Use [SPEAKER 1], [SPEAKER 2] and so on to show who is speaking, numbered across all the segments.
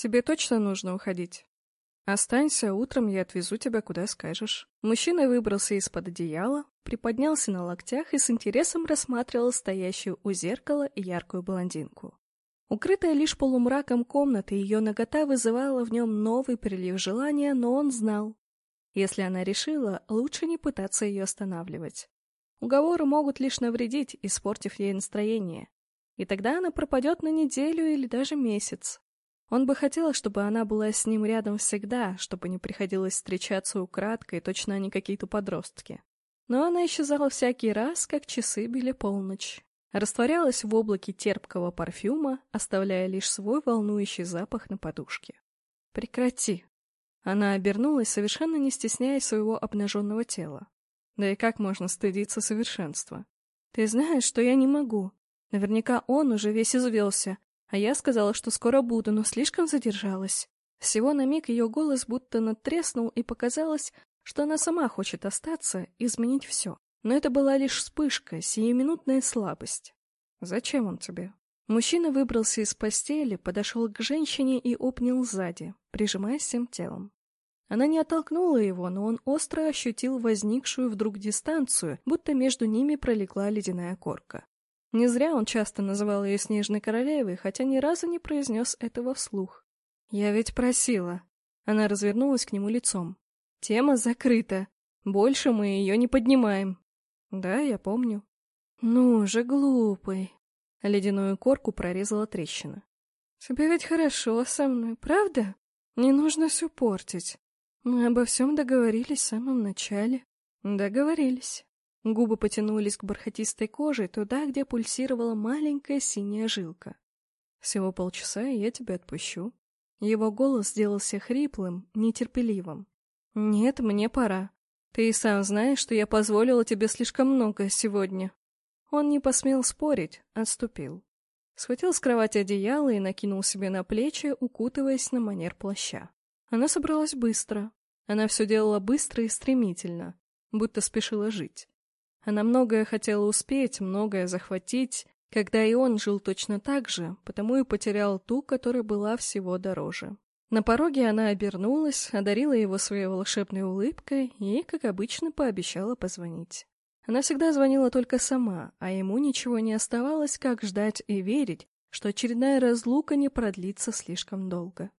[SPEAKER 1] Тебе точно нужно уходить? Останься, утром я отвезу тебя куда скажешь. Мужчина выбрался из-под одеяла, приподнялся на локтях и с интересом рассматривал стоящую у зеркала яркую блондинку. Укрытая лишь полумраком комнаты, ее нагота вызывала в нем новый прилив желания, но он знал. Если она решила, лучше не пытаться ее останавливать. Уговоры могут лишь навредить, испортив ей настроение. И тогда она пропадет на неделю или даже месяц. Он бы хотел, чтобы она была с ним рядом всегда, чтобы не приходилось встречаться украдкой, точно они какие-то подростки. Но она исчезала всякий раз, как часы били полночь. Растворялась в облаке терпкого парфюма, оставляя лишь свой волнующий запах на подушке. «Прекрати!» Она обернулась, совершенно не стесняя своего обнаженного тела. Да и как можно стыдиться совершенства? «Ты знаешь, что я не могу. Наверняка он уже весь извелся, а я сказала, что скоро буду, но слишком задержалась. Всего на миг ее голос будто надтреснул, и показалось, что она сама хочет остаться изменить все. Но это была лишь вспышка, сиюминутная слабость. «Зачем он тебе?» Мужчина выбрался из постели, подошел к женщине и обнял сзади, прижимаясь всем телом. Она не оттолкнула его, но он остро ощутил возникшую вдруг дистанцию, будто между ними пролегла ледяная корка. Не зря он часто называл ее Снежной Королевой, хотя ни разу не произнес этого вслух. «Я ведь просила». Она развернулась к нему лицом. «Тема закрыта. Больше мы ее не поднимаем». «Да, я помню». «Ну же, глупый». Ледяную корку прорезала трещина. «Тебе ведь хорошо со мной, правда? Не нужно все портить. Мы обо всем договорились в самом начале». «Договорились». Губы потянулись к бархатистой коже, туда, где пульсировала маленькая синяя жилка. «Всего полчаса, и я тебя отпущу». Его голос сделался хриплым, нетерпеливым. «Нет, мне пора. Ты и сам знаешь, что я позволила тебе слишком много сегодня». Он не посмел спорить, отступил. Схватил с кровати одеяло и накинул себе на плечи, укутываясь на манер плаща. Она собралась быстро. Она все делала быстро и стремительно, будто спешила жить. Она многое хотела успеть, многое захватить, когда и он жил точно так же, потому и потерял ту, которая была всего дороже. На пороге она обернулась, одарила его своей волшебной улыбкой и, как обычно, пообещала позвонить. Она всегда звонила только сама, а ему ничего не оставалось, как ждать и верить, что очередная разлука не продлится слишком долго.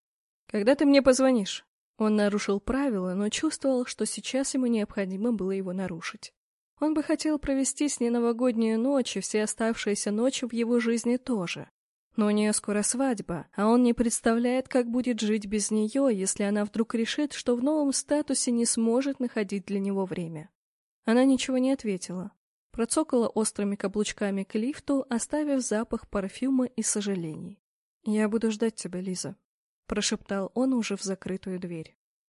[SPEAKER 1] «Когда ты мне позвонишь?» Он нарушил правила, но чувствовал, что сейчас ему необходимо было его нарушить. Он бы хотел провести с ней новогоднюю ночь и все оставшиеся ночи в его жизни тоже. Но у нее скоро свадьба, а он не представляет, как будет жить без нее, если она вдруг решит, что в новом статусе не сможет находить для него время. Она ничего не ответила. Процокала острыми каблучками к лифту, оставив запах парфюма и сожалений. «Я буду ждать тебя, Лиза», — прошептал он уже в закрытую дверь.